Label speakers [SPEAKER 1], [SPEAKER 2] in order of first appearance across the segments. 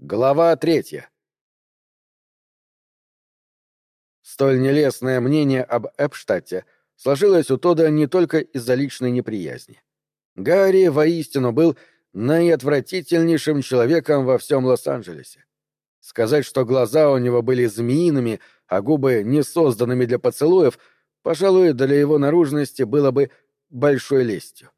[SPEAKER 1] Глава третья. Столь нелестное мнение об Эпштадте сложилось у Тода не только из-за личной неприязни. Гарри воистину был наиотвратительнейшим человеком во всем Лос-Анджелесе. Сказать, что глаза у него были змеиными, а губы не созданными для поцелуев, пожалуй, для его наружности было бы большой лестью.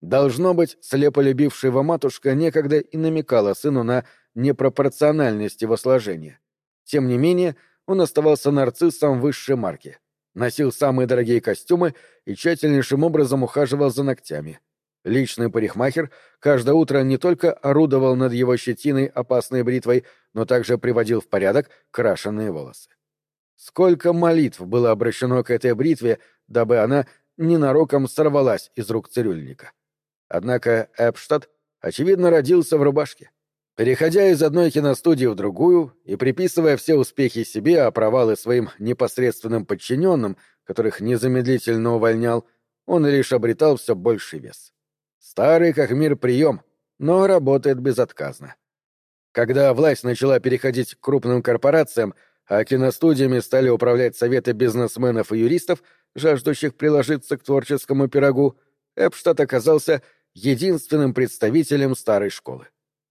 [SPEAKER 1] Должно быть, слепо любившая его матушка некогда и намекала сыну на непропорциональность его сложения. Тем не менее, он оставался нарциссом высшей марки, носил самые дорогие костюмы и тщательнейшим образом ухаживал за ногтями. Личный парикмахер каждое утро не только орудовал над его щетиной опасной бритвой, но также приводил в порядок крашеные волосы. Сколько молитв было обращено к этой бритве, дабы она ненароком сорвалась из рук цирюльника. Однако Эпштадт, очевидно, родился в рубашке. Переходя из одной киностудии в другую и приписывая все успехи себе, а провалы своим непосредственным подчиненным, которых незамедлительно увольнял, он лишь обретал все больший вес. Старый как мир прием, но работает безотказно. Когда власть начала переходить к крупным корпорациям, а киностудиями стали управлять советы бизнесменов и юристов, жаждущих приложиться к творческому пирогу, Эпштадт оказался единственным представителем старой школы.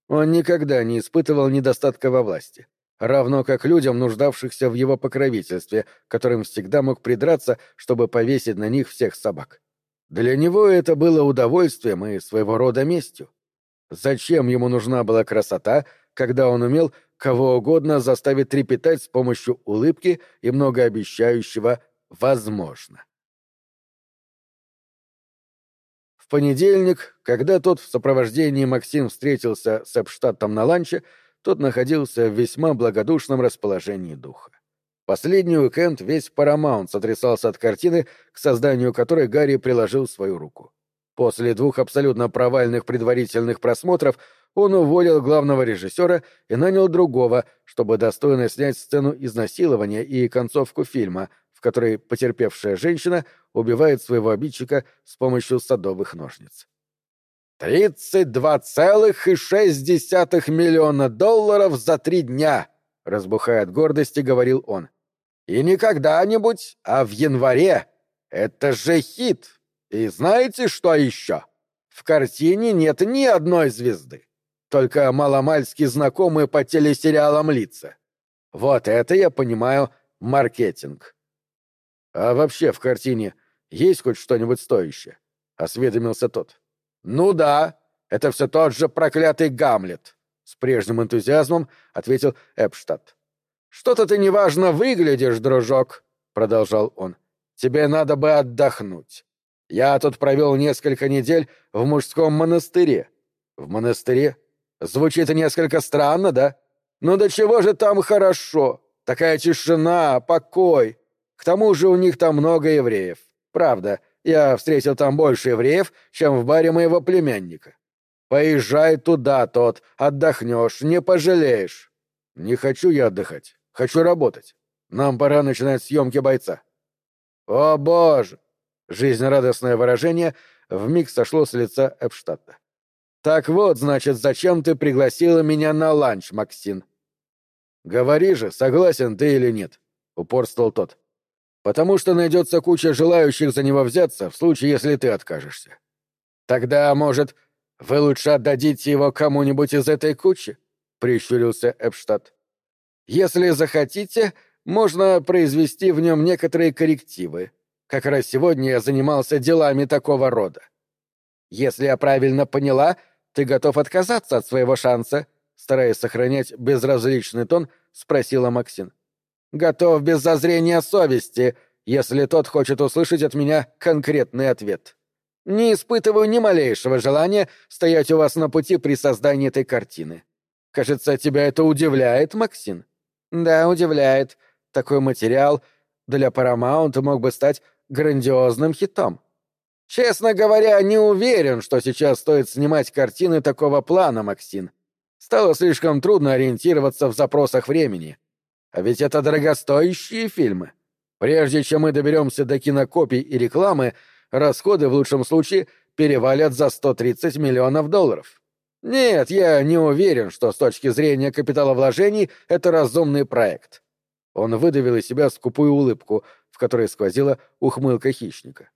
[SPEAKER 1] Он никогда не испытывал недостатка во власти, равно как людям, нуждавшихся в его покровительстве, которым всегда мог придраться, чтобы повесить на них всех собак. Для него это было удовольствием и своего рода местью. Зачем ему нужна была красота, когда он умел кого угодно заставить трепетать с помощью улыбки и многообещающего «возможно». Понедельник, когда тот в сопровождении Максим встретился с Эпштадтом на ланче, тот находился в весьма благодушном расположении духа. Последний уикенд весь Парамаунт сотрясался от картины, к созданию которой Гарри приложил свою руку. После двух абсолютно провальных предварительных просмотров он уволил главного режиссера и нанял другого, чтобы достойно снять сцену изнасилования и концовку фильма, в которой потерпевшая женщина убивает своего обидчика с помощью садовых ножниц. «Тридцать два целых и шесть десятых миллиона долларов за три дня!» — разбухая от гордости, говорил он. «И не когда-нибудь, а в январе! Это же хит! И знаете, что еще? В картине нет ни одной звезды, только маломальски знакомые по телесериалам лица. Вот это я понимаю маркетинг». «А вообще в картине есть хоть что-нибудь стоящее?» — осведомился тот. «Ну да, это все тот же проклятый Гамлет», — с прежним энтузиазмом ответил Эпштадт. «Что-то ты неважно выглядишь, дружок», — продолжал он. «Тебе надо бы отдохнуть. Я тут провел несколько недель в мужском монастыре». «В монастыре? Звучит несколько странно, да? Ну до чего же там хорошо? Такая тишина, покой. К тому же у них там много евреев. Правда, я встретил там больше евреев, чем в баре моего племянника. Поезжай туда, тот, отдохнешь, не пожалеешь. Не хочу я отдыхать, хочу работать. Нам пора начинать съемки бойца. О боже! Жизнерадостное выражение вмиг сошло с лица Эпштадта. Так вот, значит, зачем ты пригласила меня на ланч, Максин? Говори же, согласен ты или нет, упорствовал тот потому что найдется куча желающих за него взяться в случае, если ты откажешься. Тогда, может, вы лучше отдадите его кому-нибудь из этой кучи? — прищурился Эпштадт. «Если захотите, можно произвести в нем некоторые коррективы. Как раз сегодня я занимался делами такого рода. Если я правильно поняла, ты готов отказаться от своего шанса?» Стараясь сохранять безразличный тон, спросила Максин готов без зазрения совести, если тот хочет услышать от меня конкретный ответ. Не испытываю ни малейшего желания стоять у вас на пути при создании этой картины. Кажется, тебя это удивляет, Максин? Да, удивляет. Такой материал для Paramount мог бы стать грандиозным хитом. Честно говоря, не уверен, что сейчас стоит снимать картины такого плана, Максин. Стало слишком трудно ориентироваться в запросах времени. А ведь это дорогостоящие фильмы. Прежде чем мы доберемся до кинокопий и рекламы, расходы в лучшем случае перевалят за 130 миллионов долларов. Нет, я не уверен, что с точки зрения капиталовложений это разумный проект. Он выдавил из себя скупую улыбку, в которой сквозила ухмылка хищника.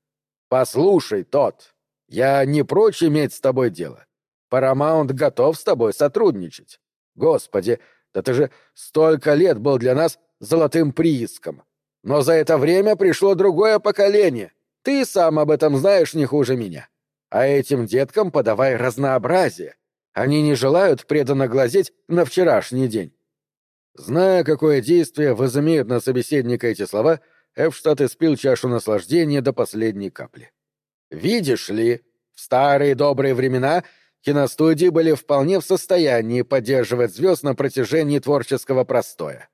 [SPEAKER 1] «Послушай, тот, я не прочь иметь с тобой дело. Парамаунт готов с тобой сотрудничать. Господи, ты же столько лет был для нас золотым прииском. Но за это время пришло другое поколение. Ты сам об этом знаешь не хуже меня. А этим деткам подавай разнообразие. Они не желают преданно глазеть на вчерашний день. Зная, какое действие возымеют на собеседника эти слова, Эфштадт испил чашу наслаждения до последней капли. «Видишь ли, в старые добрые времена киностудии были вполне в состоянии поддерживать звезд на протяжении творческого простоя.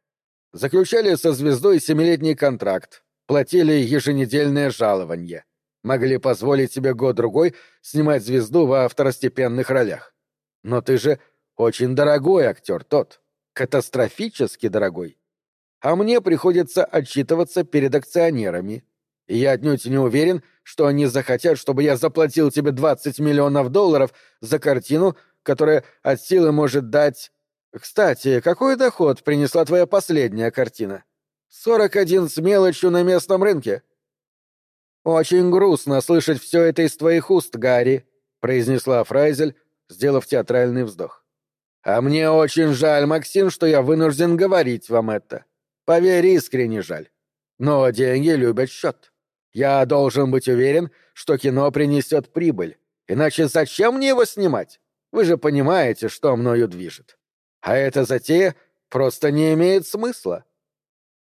[SPEAKER 1] Заключали со звездой семилетний контракт, платили еженедельное жалование, могли позволить себе год-другой снимать звезду во второстепенных ролях. Но ты же очень дорогой актер тот, катастрофически дорогой. А мне приходится отчитываться перед акционерами. И я отнюдь не уверен, что они захотят, чтобы я заплатил тебе 20 миллионов долларов за картину, которая от силы может дать... Кстати, какой доход принесла твоя последняя картина? 41 с мелочью на местном рынке. Очень грустно слышать все это из твоих уст, Гарри, произнесла Фрайзель, сделав театральный вздох. «А мне очень жаль, Максим, что я вынужден говорить вам это. Поверь, искренне жаль. Но деньги любят счет. Я должен быть уверен, что кино принесет прибыль. Иначе зачем мне его снимать? Вы же понимаете, что мною движет. А эта затея просто не имеет смысла.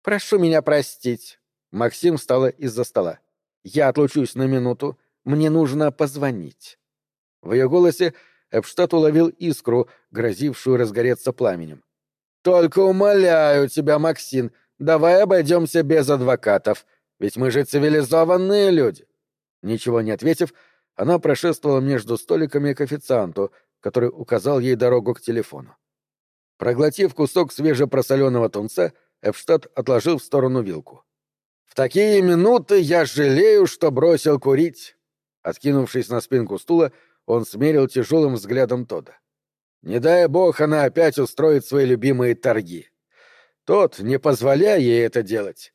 [SPEAKER 1] Прошу меня простить. Максим встала из-за стола. Я отлучусь на минуту. Мне нужно позвонить. В ее голосе Эпштадт уловил искру, грозившую разгореться пламенем. «Только умоляю тебя, Максин, давай обойдемся без адвокатов, ведь мы же цивилизованные люди». Ничего не ответив, она прошествовала между столиками к официанту, который указал ей дорогу к телефону. Проглотив кусок свежепросоленного тунца, Эпштадт отложил в сторону вилку. «В такие минуты я жалею, что бросил курить». Откинувшись на спинку стула, он смерил тяжелым взглядом Тода. «Не дай бог она опять устроит свои любимые торги. Тот, не позволяя ей это делать.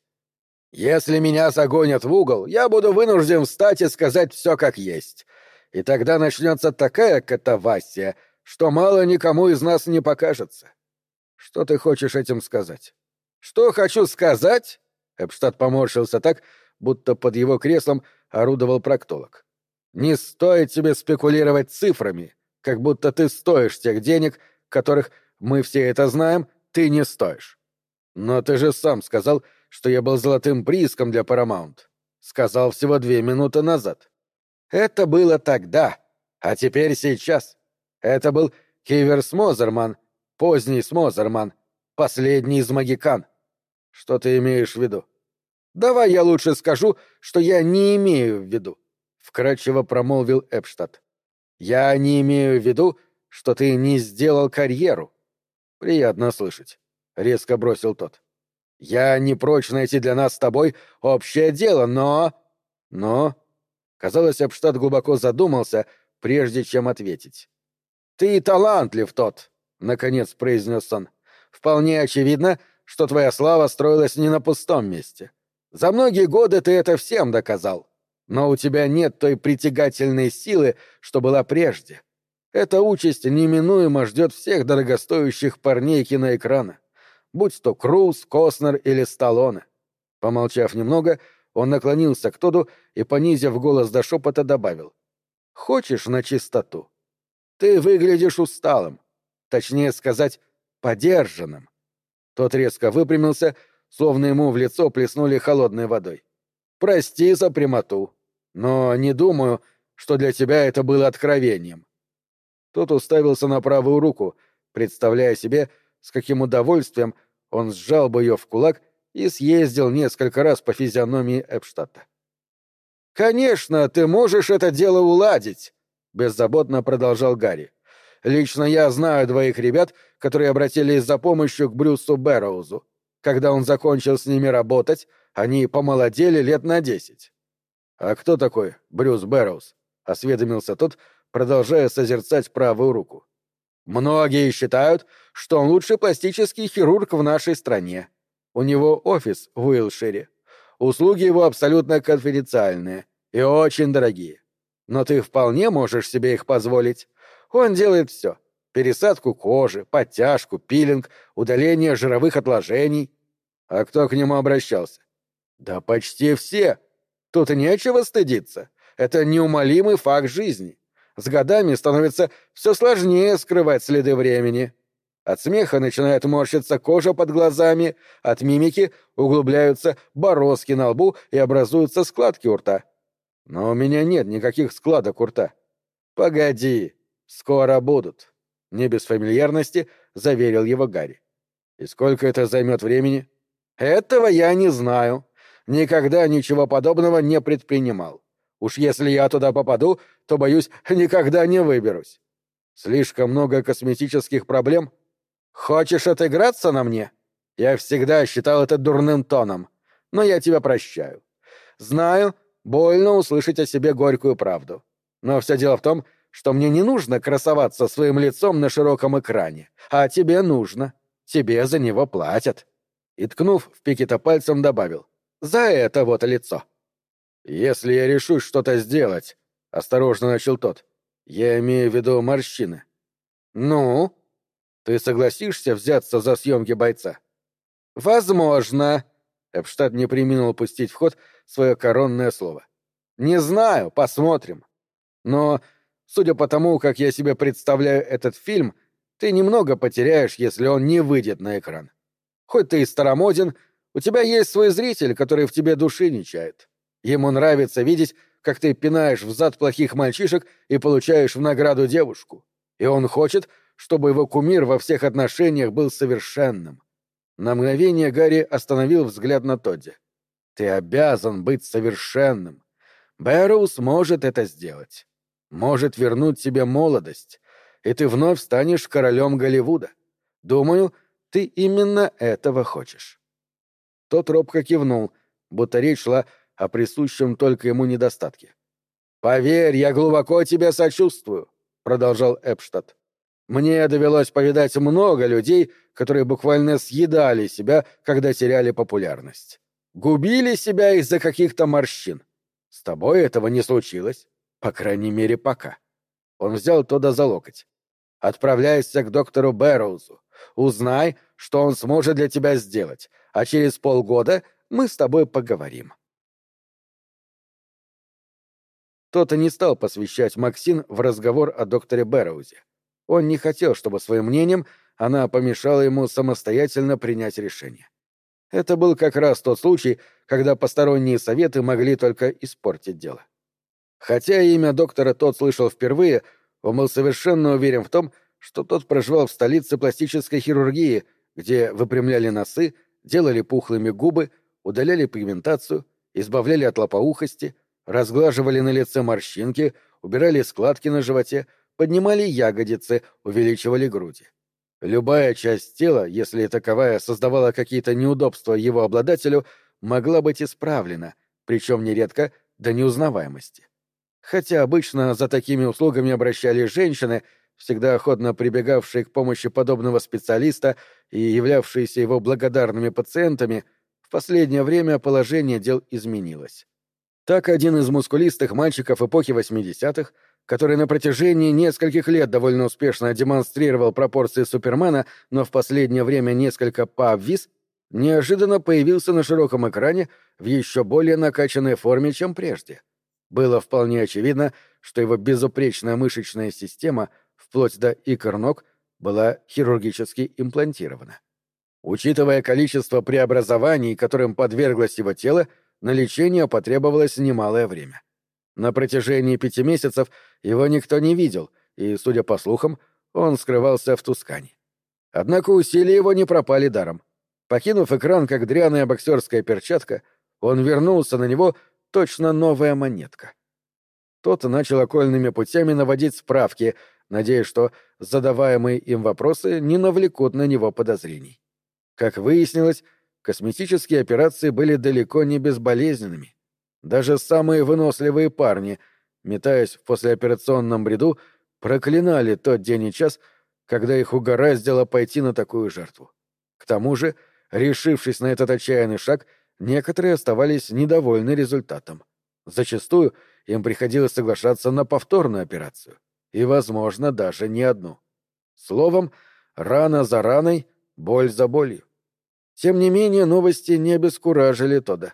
[SPEAKER 1] Если меня загонят в угол, я буду вынужден встать и сказать все как есть. И тогда начнется такая катавасия, что мало никому из нас не покажется. Что ты хочешь этим сказать? Что хочу сказать? Эпштадт поморщился так, будто под его креслом орудовал проктолог. Не стоит тебе спекулировать цифрами, как будто ты стоишь тех денег, которых, мы все это знаем, ты не стоишь. Но ты же сам сказал, что я был золотым прииском для Paramount. Сказал всего две минуты назад. Это было тогда, а теперь сейчас. Это был Кивер Смозерман, поздний Смозерман, последний из магикан. Что ты имеешь в виду? Давай я лучше скажу, что я не имею в виду вкрадчиво промолвил Эпштадт. Я не имею в виду, что ты не сделал карьеру. Приятно слышать, резко бросил тот. Я не прочь найти для нас с тобой общее дело, но... Но... Казалось, Эпштадт глубоко задумался, прежде чем ответить. «Ты талантлив, тот», — наконец произнес он. «Вполне очевидно, что твоя слава строилась не на пустом месте. За многие годы ты это всем доказал. Но у тебя нет той притягательной силы, что была прежде. Эта участь неминуемо ждет всех дорогостоящих парней киноэкрана, будь то Круз, Костнер или Сталлоне. Помолчав немного, он наклонился к Тоду и, понизив голос до шепота, добавил. «Хочешь на чистоту? Ты выглядишь усталым, точнее сказать, подержанным». Тот резко выпрямился, словно ему в лицо плеснули холодной водой. Прости за прямоту, но не думаю, что для тебя это было откровением. Тот уставился на правую руку, представляя себе, с каким удовольствием он сжал бы ее в кулак и съездил несколько раз по физиономии Эпштадта. «Конечно, ты можешь это дело уладить», — беззаботно продолжал Гарри. «Лично я знаю двоих ребят, которые обратились за помощью к Брюсу Бэрроузу. Когда он закончил с ними работать, они помолодели лет на десять. «А кто такой Брюс Бэрроуз?» — осведомился тот, продолжая созерцать правую руку. Многие считают, что он лучший пластический хирург в нашей стране. У него офис в Уилшире. Услуги его абсолютно конфиденциальные и очень дорогие. Но ты вполне можешь себе их позволить. Он делает все. Пересадку кожи, подтяжку, пилинг, удаление жировых отложений. А кто к нему обращался? Да почти все. Тут нечего стыдиться. Это неумолимый факт жизни. С годами становится все сложнее скрывать следы времени. От смеха начинает морщиться кожа под глазами, от мимики углубляются бороздки на лбу и образуются складки у рта. Но у меня нет никаких складок у рта. Погоди, скоро будут. Не без фамильярности заверил его Гарри. И сколько это займет времени? Этого я не знаю. Никогда ничего подобного не предпринимал. Уж если я туда попаду, то, боюсь, никогда не выберусь. Слишком много косметических проблем. Хочешь отыграться на мне? Я всегда считал это дурным тоном, но я тебя прощаю. Знаю, больно услышать о себе горькую правду. Но все дело в том, что мне не нужно красоваться своим лицом на широком экране, а тебе нужно. Тебе за него платят. И, ткнув в Пикета пальцем, добавил. За это вот лицо. «Если я решусь что-то сделать», — осторожно начал тот, — «я имею в виду морщины». «Ну?» «Ты согласишься взяться за съемки бойца?» «Возможно», — Эпштадт не приминул пустить в ход свое коронное слово. «Не знаю, посмотрим. Но, судя по тому, как я себе представляю этот фильм, ты немного потеряешь, если он не выйдет на экран. Хоть ты и старомоден, у тебя есть свой зритель, который в тебе души не чает. Ему нравится видеть, как ты пинаешь в зад плохих мальчишек и получаешь в награду девушку. И он хочет, чтобы его кумир во всех отношениях был совершенным. На мгновение Гарри остановил взгляд на Тодди. Ты обязан быть совершенным. Бэрроуз может это сделать. Может вернуть тебе молодость, и ты вновь станешь королем Голливуда. Думаю, ты именно этого хочешь. Тот робко кивнул, будто речь шла о присущем только ему недостатке. «Поверь, я глубоко тебе сочувствую», — продолжал Эпштадт. «Мне довелось повидать много людей, которые буквально съедали себя, когда теряли популярность. Губили себя из-за каких-то морщин. С тобой этого не случилось, по крайней мере, пока». Он взял Тода за локоть. «Отправляйся к доктору Бэрроузу. Узнай, что он сможет для тебя сделать, а через полгода мы с тобой поговорим». Тот и не стал посвящать Максин в разговор о докторе Бэрроузе. Он не хотел, чтобы своим мнением она помешала ему самостоятельно принять решение. Это был как раз тот случай, когда посторонние советы могли только испортить дело. Хотя имя доктора тот слышал впервые, он был совершенно уверен в том, что тот проживал в столице пластической хирургии, где выпрямляли носы, делали пухлыми губы, удаляли пигментацию, избавляли от лопоухости, разглаживали на лице морщинки, убирали складки на животе, поднимали ягодицы, увеличивали груди. Любая часть тела, если таковая создавала какие-то неудобства его обладателю, могла быть исправлена, причем нередко до неузнаваемости. Хотя обычно за такими услугами обращались женщины, всегда охотно прибегавшие к помощи подобного специалиста и являвшиеся его благодарными пациентами, в последнее время положение дел изменилось. Так один из мускулистых мальчиков эпохи 80-х, который на протяжении нескольких лет довольно успешно демонстрировал пропорции Супермена, но в последнее время несколько пообвис, неожиданно появился на широком экране в еще более накачанной форме, чем прежде. Было вполне очевидно, что его безупречная мышечная система, вплоть до икр ног, была хирургически имплантирована. Учитывая количество преобразований, которым подверглось его тело, на лечение потребовалось немалое время. На протяжении пяти месяцев его никто не видел, и, судя по слухам, он скрывался в Тускане. Однако усилия его не пропали даром. Покинув экран как дряная боксерская перчатка, он вернулся на него точно новая монетка. Тот начал окольными путями наводить справки, надеясь, что задаваемые им вопросы не навлекут на него подозрений. Как выяснилось, косметические операции были далеко не безболезненными. Даже самые выносливые парни, метаясь в послеоперационном бреду, проклинали тот день и час, когда их угораздило пойти на такую жертву. К тому же, решившись на этот отчаянный шаг, некоторые оставались недовольны результатом. Зачастую им приходилось соглашаться на повторную операцию, и, возможно, даже не одну. Словом, рана за раной, боль за болью. Тем не менее, новости не обескуражили Тода.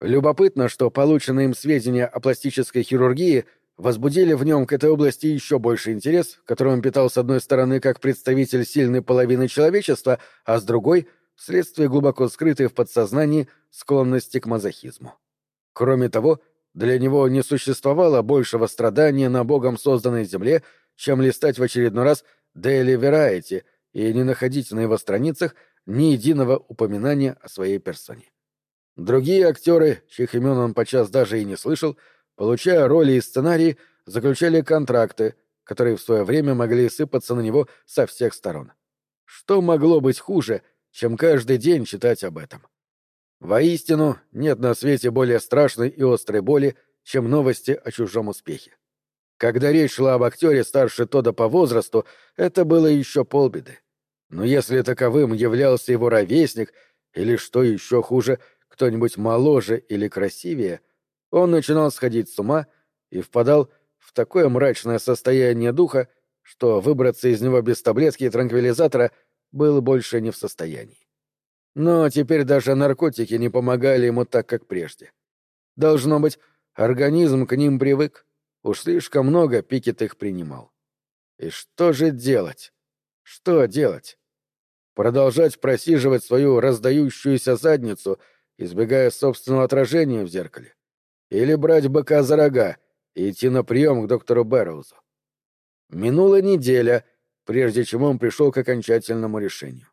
[SPEAKER 1] Любопытно, что полученные им сведения о пластической хирургии возбудили в нем к этой области еще больше интерес, который он питал с одной стороны как представитель сильной половины человечества, а с другой — вследствие глубоко скрытой в подсознании склонности к мазохизму. Кроме того, для него не существовало большего страдания на богом созданной земле, чем листать в очередной раз Daily Variety и не находить на его страницах ни единого упоминания о своей персоне. Другие актеры, чьих имен он подчас даже и не слышал, получая роли и сценарии, заключали контракты, которые в свое время могли сыпаться на него со всех сторон. Что могло быть хуже, чем каждый день читать об этом? Воистину, нет на свете более страшной и острой боли, чем новости о чужом успехе. Когда речь шла об актере старше Тода по возрасту, это было еще полбеды. Но если таковым являлся его ровесник, или, что еще хуже, кто-нибудь моложе или красивее, он начинал сходить с ума и впадал в такое мрачное состояние духа, что выбраться из него без таблетки и транквилизатора был больше не в состоянии. Но теперь даже наркотики не помогали ему так, как прежде. Должно быть, организм к ним привык. Уж слишком много Пикет их принимал. И что же делать? Что делать? Продолжать просиживать свою раздающуюся задницу — избегая собственного отражения в зеркале, или брать быка за рога и идти на прием к доктору Бэрроузу. Минула неделя, прежде чем он пришел к окончательному решению.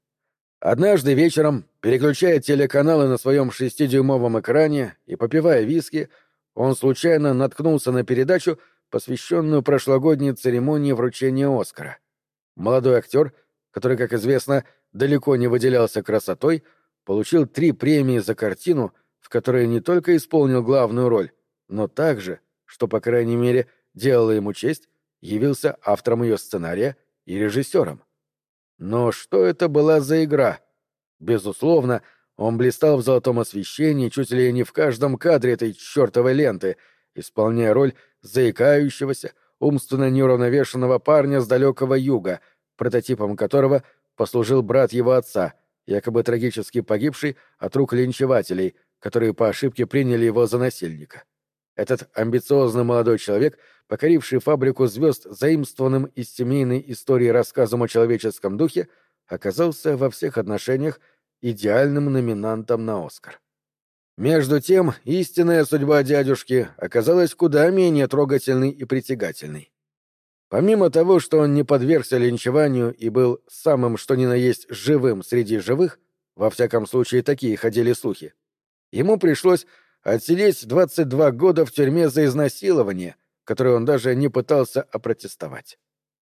[SPEAKER 1] Однажды вечером, переключая телеканалы на своем шестидюймовом экране и попивая виски, он случайно наткнулся на передачу, посвященную прошлогодней церемонии вручения Оскара. Молодой актер, который, как известно, далеко не выделялся красотой, — получил три премии за картину, в которой не только исполнил главную роль, но также, что, по крайней мере, делало ему честь, явился автором ее сценария и режиссером. Но что это была за игра? Безусловно, он блистал в золотом освещении чуть ли не в каждом кадре этой чертовой ленты, исполняя роль заикающегося, умственно неуравновешенного парня с далекого юга, прототипом которого послужил брат его отца, якобы трагически погибший от рук линчевателей, которые по ошибке приняли его за насильника. Этот амбициозный молодой человек, покоривший фабрику звезд заимствованным из семейной истории рассказом о человеческом духе, оказался во всех отношениях идеальным номинантом на Оскар. Между тем, истинная судьба дядюшки оказалась куда менее трогательной и притягательной. Помимо того, что он не подвергся линчеванию и был самым что ни на есть живым среди живых, во всяком случае такие ходили слухи, ему пришлось отсидеть 22 года в тюрьме за изнасилование, которое он даже не пытался опротестовать.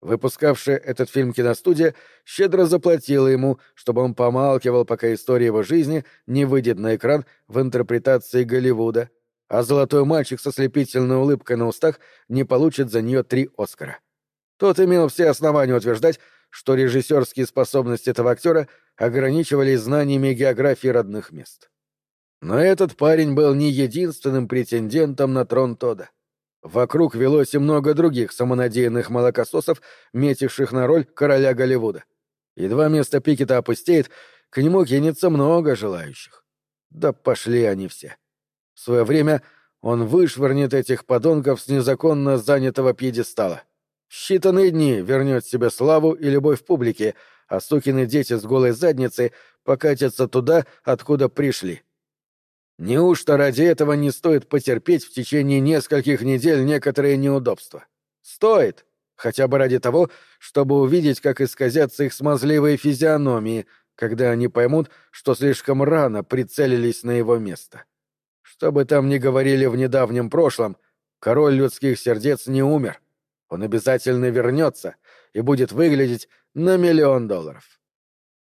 [SPEAKER 1] Выпускавшая этот фильм киностудия щедро заплатила ему, чтобы он помалкивал, пока история его жизни не выйдет на экран в интерпретации Голливуда — а золотой мальчик со слепительной улыбкой на устах не получит за нее три Оскара. Тот имел все основания утверждать, что режиссерские способности этого актера ограничивались знаниями географии родных мест. Но этот парень был не единственным претендентом на трон Тода. Вокруг велось и много других самонадеянных молокососов, метивших на роль короля Голливуда. Едва место Пикета опустеет, к нему кинется много желающих. Да пошли они все. В свое время он вышвырнет этих подонков с незаконно занятого пьедестала. В считанные дни вернет себе славу и любовь публики, а сукины дети с голой задницей покатятся туда, откуда пришли. Неужто ради этого не стоит потерпеть в течение нескольких недель некоторые неудобства? Стоит, хотя бы ради того, чтобы увидеть, как исказятся их смазливые физиономии, когда они поймут, что слишком рано прицелились на его место. Что бы там ни говорили в недавнем прошлом, король людских сердец не умер. Он обязательно вернется и будет выглядеть на миллион долларов.